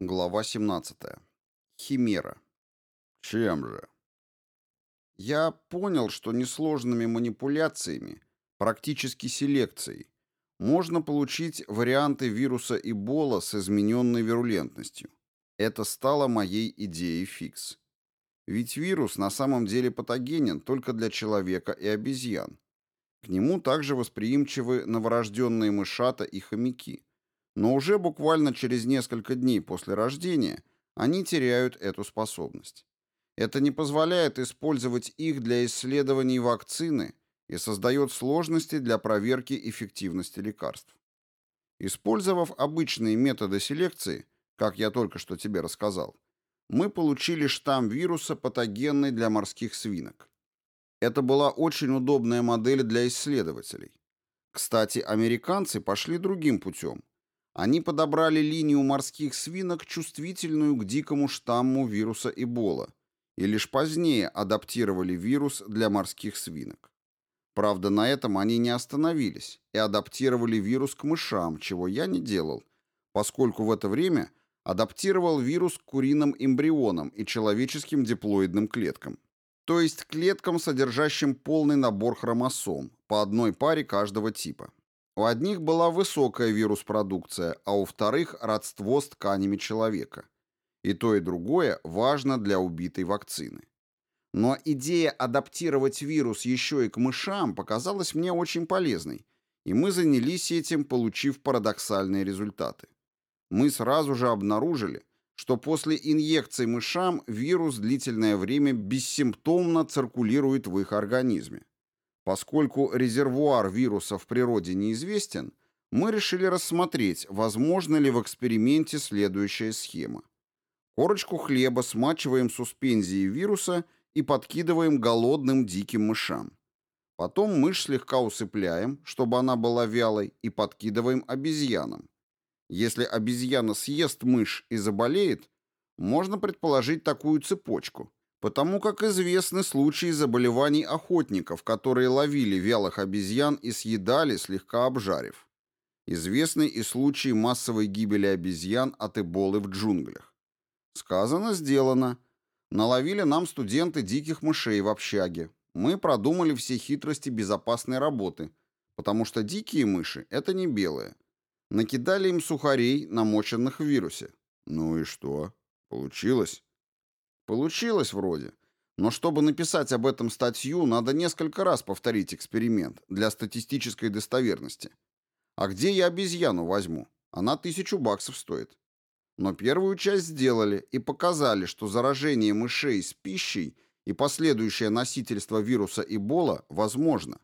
Глава 17. Химера. Чем же? Я понял, что несложными манипуляциями, практически селекцией, можно получить варианты вируса Эбола с измененной вирулентностью. Это стало моей идеей фикс. Ведь вирус на самом деле патогенен только для человека и обезьян. К нему также восприимчивы новорожденные мышата и хомяки. Но уже буквально через несколько дней после рождения они теряют эту способность. Это не позволяет использовать их для исследований вакцины и создает сложности для проверки эффективности лекарств. Использовав обычные методы селекции, как я только что тебе рассказал, мы получили штамм вируса, патогенный для морских свинок. Это была очень удобная модель для исследователей. Кстати, американцы пошли другим путем они подобрали линию морских свинок, чувствительную к дикому штамму вируса Эбола, и лишь позднее адаптировали вирус для морских свинок. Правда, на этом они не остановились и адаптировали вирус к мышам, чего я не делал, поскольку в это время адаптировал вирус к куриным эмбрионам и человеческим диплоидным клеткам. То есть клеткам, содержащим полный набор хромосом, по одной паре каждого типа. У одних была высокая вирус-продукция, а у вторых – родство с тканями человека. И то, и другое важно для убитой вакцины. Но идея адаптировать вирус еще и к мышам показалась мне очень полезной, и мы занялись этим, получив парадоксальные результаты. Мы сразу же обнаружили, что после инъекций мышам вирус длительное время бессимптомно циркулирует в их организме. Поскольку резервуар вируса в природе неизвестен, мы решили рассмотреть, возможно ли в эксперименте следующая схема. Корочку хлеба смачиваем суспензией вируса и подкидываем голодным диким мышам. Потом мышь слегка усыпляем, чтобы она была вялой, и подкидываем обезьянам. Если обезьяна съест мышь и заболеет, можно предположить такую цепочку потому как известны случаи заболеваний охотников, которые ловили вялых обезьян и съедали, слегка обжарив. Известны и случаи массовой гибели обезьян от эболы в джунглях. Сказано, сделано. Наловили нам студенты диких мышей в общаге. Мы продумали все хитрости безопасной работы, потому что дикие мыши — это не белые. Накидали им сухарей, намоченных в вирусе. Ну и что? Получилось? Получилось вроде. Но чтобы написать об этом статью, надо несколько раз повторить эксперимент для статистической достоверности. А где я обезьяну возьму? Она тысячу баксов стоит. Но первую часть сделали и показали, что заражение мышей с пищей и последующее носительство вируса Эбола возможно.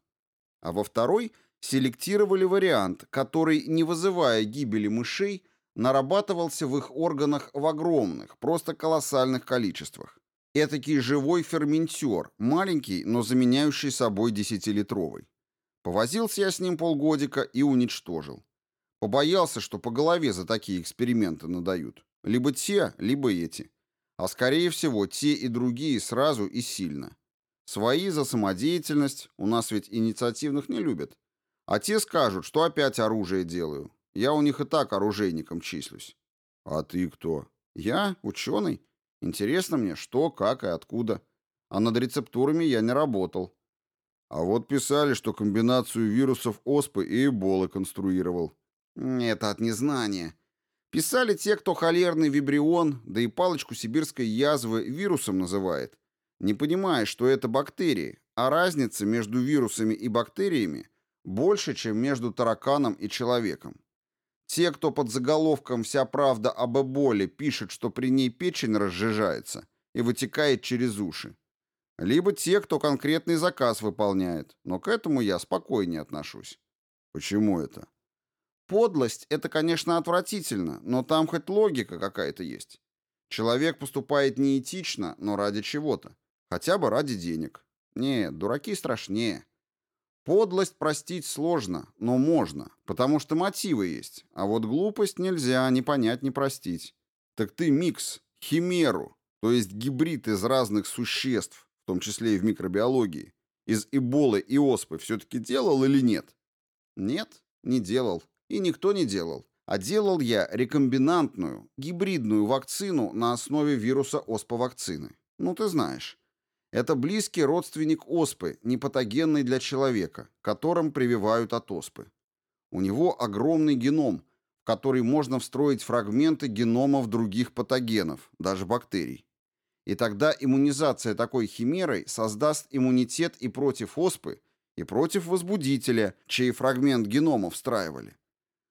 А во второй селектировали вариант, который, не вызывая гибели мышей, нарабатывался в их органах в огромных, просто колоссальных количествах. Этакий живой ферментер, маленький, но заменяющий собой десятилитровый. Повозился я с ним полгодика и уничтожил. Побоялся, что по голове за такие эксперименты надают. Либо те, либо эти. А скорее всего, те и другие сразу и сильно. Свои за самодеятельность, у нас ведь инициативных не любят. А те скажут, что опять оружие делаю. Я у них и так оружейником числюсь. А ты кто? Я ученый. Интересно мне, что, как и откуда. А над рецептурами я не работал. А вот писали, что комбинацию вирусов оспы и эболы конструировал. Это от незнания. Писали те, кто холерный вибрион, да и палочку сибирской язвы вирусом называет, не понимая, что это бактерии, а разница между вирусами и бактериями больше, чем между тараканом и человеком. Те, кто под заголовком «Вся правда об эболе» пишет, что при ней печень разжижается и вытекает через уши. Либо те, кто конкретный заказ выполняет, но к этому я спокойнее отношусь. Почему это? Подлость — это, конечно, отвратительно, но там хоть логика какая-то есть. Человек поступает неэтично, но ради чего-то. Хотя бы ради денег. Нет, дураки страшнее. Подлость простить сложно, но можно, потому что мотивы есть, а вот глупость нельзя ни понять, ни простить. Так ты микс, химеру, то есть гибрид из разных существ, в том числе и в микробиологии, из эболы и оспы все-таки делал или нет? Нет, не делал, и никто не делал. А делал я рекомбинантную, гибридную вакцину на основе вируса оспа-вакцины. Ну, ты знаешь. Это близкий родственник оспы, непатогенный для человека, которым прививают от оспы. У него огромный геном, в который можно встроить фрагменты геномов других патогенов, даже бактерий. И тогда иммунизация такой химерой создаст иммунитет и против оспы, и против возбудителя, чей фрагмент генома встраивали.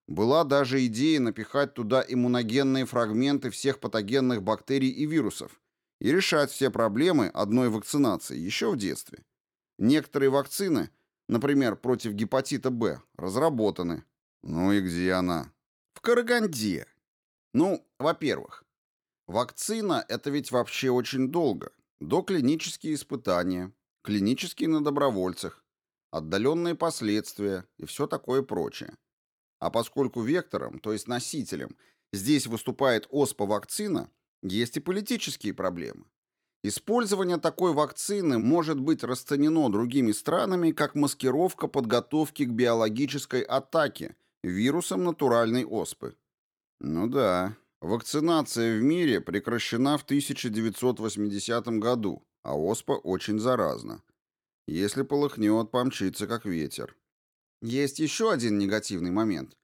Была даже идея напихать туда иммуногенные фрагменты всех патогенных бактерий и вирусов и решать все проблемы одной вакцинации еще в детстве. Некоторые вакцины, например, против гепатита Б, разработаны. Ну и где она? В Караганде. Ну, во-первых, вакцина – это ведь вообще очень долго. Доклинические испытания, клинические на добровольцах, отдаленные последствия и все такое прочее. А поскольку вектором, то есть носителем, здесь выступает оспа-вакцина, есть и политические проблемы. Использование такой вакцины может быть расценено другими странами как маскировка подготовки к биологической атаке вирусом натуральной оспы. Ну да, вакцинация в мире прекращена в 1980 году, а оспа очень заразна. Если полыхнет, помчится как ветер. Есть еще один негативный момент.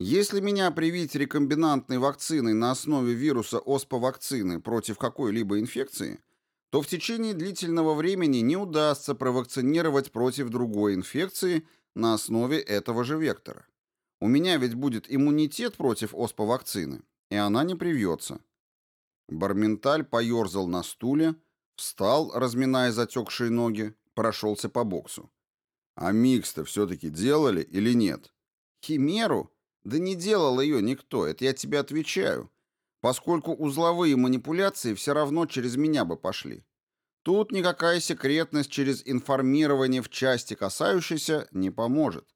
Если меня привить рекомбинантной вакциной на основе вируса оспа-вакцины против какой-либо инфекции, то в течение длительного времени не удастся провакцинировать против другой инфекции на основе этого же вектора. У меня ведь будет иммунитет против оспа-вакцины, и она не привьется. Барменталь поерзал на стуле, встал, разминая затекшие ноги, прошелся по боксу. А микс-то все-таки делали или нет? Химеру? Да не делал ее никто, это я тебе отвечаю. Поскольку узловые манипуляции все равно через меня бы пошли. Тут никакая секретность через информирование в части касающейся не поможет.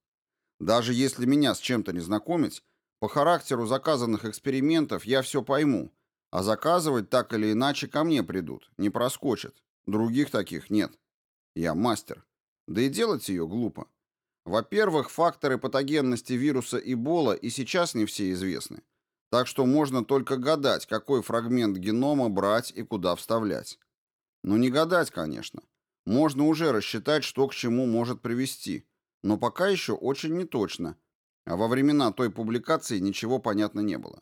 Даже если меня с чем-то не знакомить, по характеру заказанных экспериментов я все пойму, а заказывать так или иначе ко мне придут, не проскочат. Других таких нет. Я мастер. Да и делать ее глупо. Во-первых, факторы патогенности вируса Эбола и сейчас не все известны. Так что можно только гадать, какой фрагмент генома брать и куда вставлять. Но не гадать, конечно. Можно уже рассчитать, что к чему может привести. Но пока еще очень неточно. А во времена той публикации ничего понятно не было.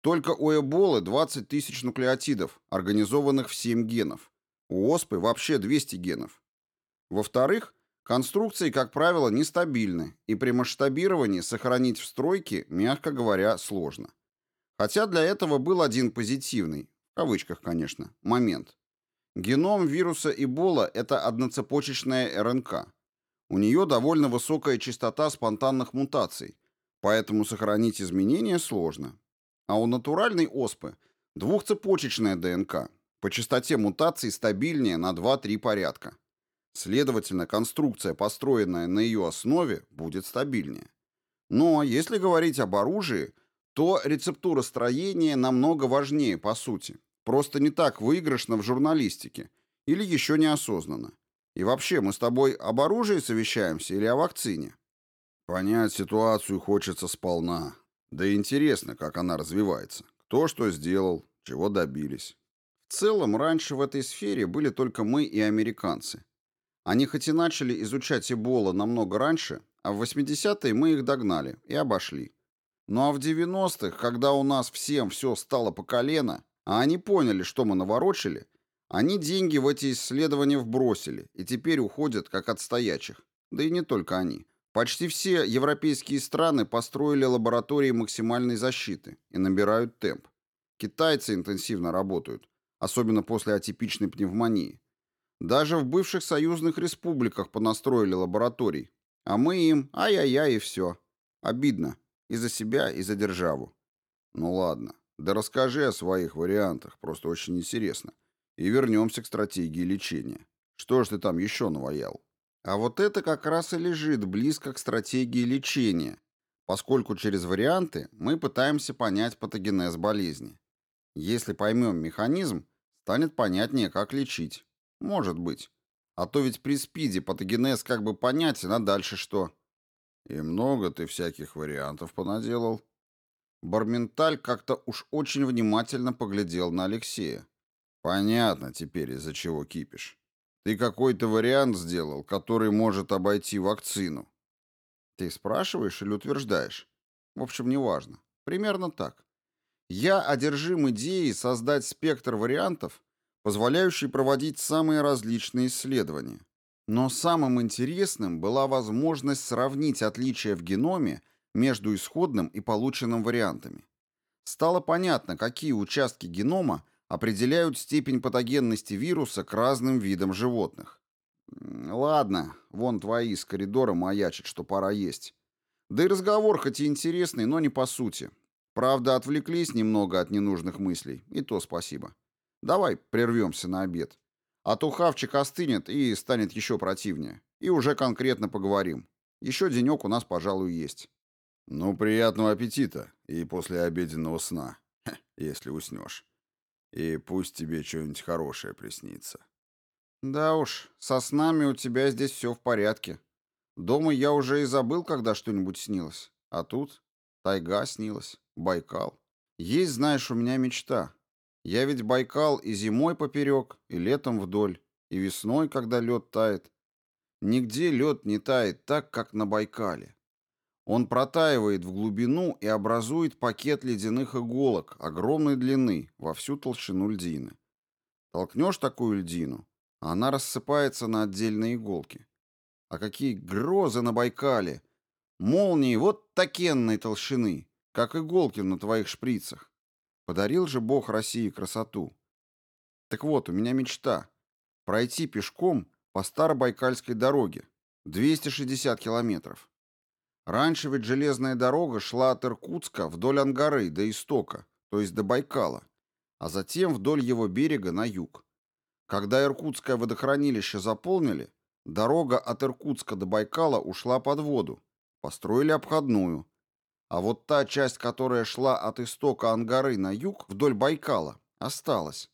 Только у Эболы 20 тысяч нуклеотидов, организованных в 7 генов. У оспы вообще 200 генов. Во-вторых, конструкции, как правило, нестабильны, и при масштабировании сохранить в стройке, мягко говоря, сложно. Хотя для этого был один позитивный, в кавычках, конечно, момент. Геном вируса Эбола – это одноцепочечная РНК. У нее довольно высокая частота спонтанных мутаций, поэтому сохранить изменения сложно. А у натуральной оспы – двухцепочечная ДНК. По частоте мутаций стабильнее на 2-3 порядка. Следовательно, конструкция, построенная на ее основе, будет стабильнее. Но если говорить об оружии, то рецептура строения намного важнее по сути. Просто не так выигрышно в журналистике. Или еще неосознанно. И вообще, мы с тобой об оружии совещаемся или о вакцине? Понять ситуацию хочется сполна. Да интересно, как она развивается. Кто что сделал, чего добились. В целом, раньше в этой сфере были только мы и американцы. Они хоть и начали изучать Эбола намного раньше, а в 80-е мы их догнали и обошли. Ну а в 90-х, когда у нас всем все стало по колено, а они поняли, что мы наворочили, они деньги в эти исследования вбросили и теперь уходят как от стоячих. Да и не только они. Почти все европейские страны построили лаборатории максимальной защиты и набирают темп. Китайцы интенсивно работают, особенно после атипичной пневмонии. Даже в бывших союзных республиках понастроили лабораторий. А мы им ай-яй-яй и все. Обидно. И за себя, и за державу. Ну ладно. Да расскажи о своих вариантах, просто очень интересно. И вернемся к стратегии лечения. Что ж ты там еще наваял? А вот это как раз и лежит близко к стратегии лечения, поскольку через варианты мы пытаемся понять патогенез болезни. Если поймем механизм, станет понятнее, как лечить. Может быть. А то ведь при спиде патогенез как бы понятен, а дальше что? И много ты всяких вариантов понаделал. Барменталь как-то уж очень внимательно поглядел на Алексея. Понятно теперь, из-за чего кипишь. Ты какой-то вариант сделал, который может обойти вакцину. Ты спрашиваешь или утверждаешь? В общем, неважно. Примерно так. Я одержим идеей создать спектр вариантов, позволяющий проводить самые различные исследования. Но самым интересным была возможность сравнить отличия в геноме между исходным и полученным вариантами. Стало понятно, какие участки генома определяют степень патогенности вируса к разным видам животных. Ладно, вон твои из коридора маячат, что пора есть. Да и разговор хоть и интересный, но не по сути. Правда, отвлеклись немного от ненужных мыслей, и то спасибо. Давай прервемся на обед. А то хавчик остынет и станет еще противнее. И уже конкретно поговорим. Еще денек у нас, пожалуй, есть. Ну, приятного аппетита и после обеденного сна, если уснешь. И пусть тебе что-нибудь хорошее приснится. Да уж, со снами у тебя здесь все в порядке. Дома я уже и забыл, когда что-нибудь снилось. А тут тайга снилась, Байкал. Есть, знаешь, у меня мечта. Я ведь Байкал и зимой поперек, и летом вдоль, и весной, когда лед тает. Нигде лед не тает так, как на Байкале. Он протаивает в глубину и образует пакет ледяных иголок огромной длины во всю толщину льдины. Толкнешь такую льдину, она рассыпается на отдельные иголки. А какие грозы на Байкале! Молнии вот такенной толщины, как иголки на твоих шприцах. Подарил же Бог России красоту. Так вот, у меня мечта — пройти пешком по Старобайкальской дороге, 260 километров. Раньше ведь железная дорога шла от Иркутска вдоль Ангары до истока, то есть до Байкала, а затем вдоль его берега на юг. Когда Иркутское водохранилище заполнили, дорога от Иркутска до Байкала ушла под воду, построили обходную. А вот та часть, которая шла от истока Ангары на юг вдоль Байкала, осталась.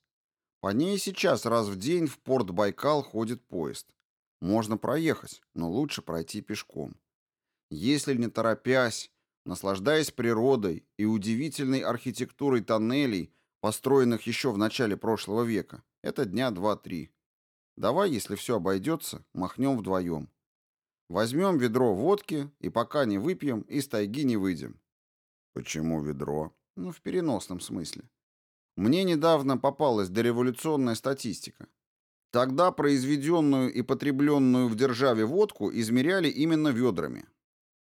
По ней сейчас раз в день в порт Байкал ходит поезд. Можно проехать, но лучше пройти пешком. Если не торопясь, наслаждаясь природой и удивительной архитектурой тоннелей, построенных еще в начале прошлого века, это дня два-три. Давай, если все обойдется, махнем вдвоем. Возьмем ведро водки и пока не выпьем, из тайги не выйдем. Почему ведро? Ну, в переносном смысле. Мне недавно попалась дореволюционная статистика. Тогда произведенную и потребленную в державе водку измеряли именно ведрами.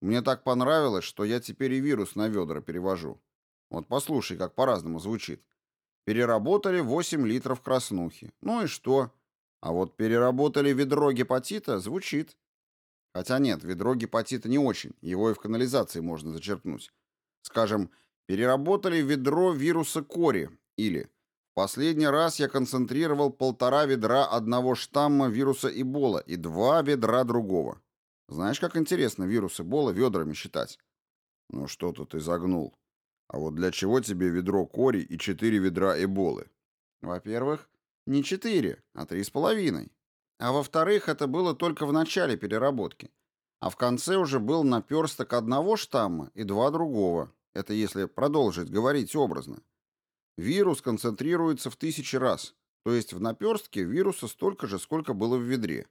Мне так понравилось, что я теперь и вирус на ведра перевожу. Вот послушай, как по-разному звучит. Переработали 8 литров краснухи. Ну и что? А вот переработали ведро гепатита звучит. Хотя нет, ведро гепатита не очень, его и в канализации можно зачерпнуть. Скажем, переработали ведро вируса кори или последний раз я концентрировал полтора ведра одного штамма вируса Эбола и два ведра другого. Знаешь, как интересно вирус Эбола ведрами считать? Ну что-то ты загнул. А вот для чего тебе ведро кори и четыре ведра Эболы? Во-первых, не четыре, а три с половиной. А во-вторых, это было только в начале переработки. А в конце уже был наперсток одного штамма и два другого. Это если продолжить говорить образно. Вирус концентрируется в тысячи раз. То есть в наперстке вируса столько же, сколько было в ведре.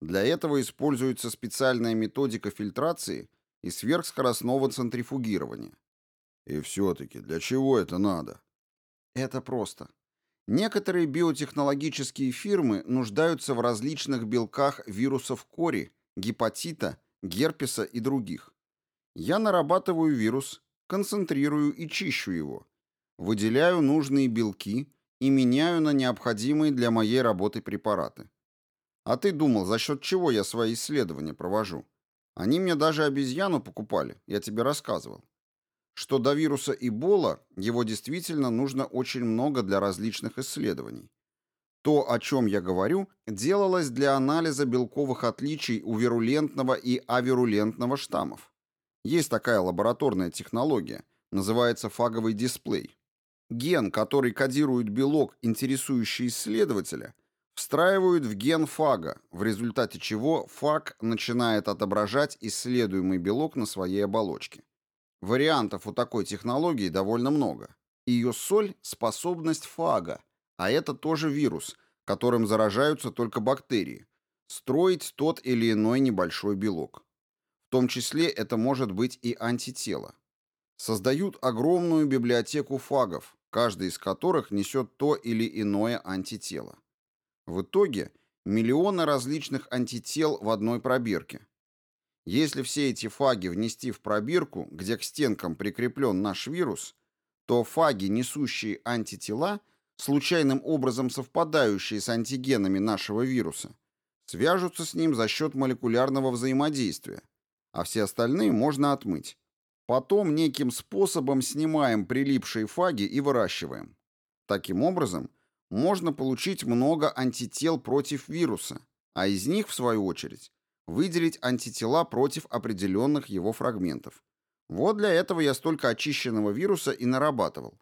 Для этого используется специальная методика фильтрации и сверхскоростного центрифугирования. И все-таки для чего это надо? Это просто. Некоторые биотехнологические фирмы нуждаются в различных белках вирусов кори, гепатита, герпеса и других. Я нарабатываю вирус, концентрирую и чищу его, выделяю нужные белки и меняю на необходимые для моей работы препараты. А ты думал, за счет чего я свои исследования провожу? Они мне даже обезьяну покупали, я тебе рассказывал. Что до вируса Эбола, его действительно нужно очень много для различных исследований. То, о чем я говорю, делалось для анализа белковых отличий у вирулентного и авирулентного штаммов. Есть такая лабораторная технология, называется фаговый дисплей. Ген, который кодирует белок, интересующий исследователя – встраивают в ген фага, в результате чего фаг начинает отображать исследуемый белок на своей оболочке. Вариантов у такой технологии довольно много. Ее соль – способность фага, а это тоже вирус, которым заражаются только бактерии, строить тот или иной небольшой белок. В том числе это может быть и антитело. Создают огромную библиотеку фагов, каждый из которых несет то или иное антитело. В итоге миллионы различных антител в одной пробирке. Если все эти фаги внести в пробирку, где к стенкам прикреплен наш вирус, то фаги, несущие антитела, случайным образом совпадающие с антигенами нашего вируса, свяжутся с ним за счет молекулярного взаимодействия, а все остальные можно отмыть. Потом неким способом снимаем прилипшие фаги и выращиваем. Таким образом, можно получить много антител против вируса, а из них, в свою очередь, выделить антитела против определенных его фрагментов. Вот для этого я столько очищенного вируса и нарабатывал.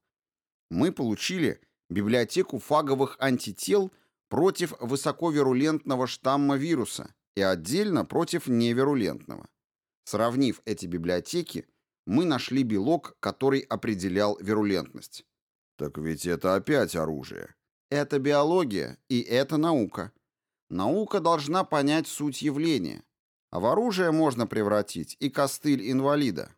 Мы получили библиотеку фаговых антител против высоковирулентного штамма вируса и отдельно против невирулентного. Сравнив эти библиотеки, мы нашли белок, который определял вирулентность. Так ведь это опять оружие. Это биология, и это наука. Наука должна понять суть явления. А в оружие можно превратить и костыль инвалида.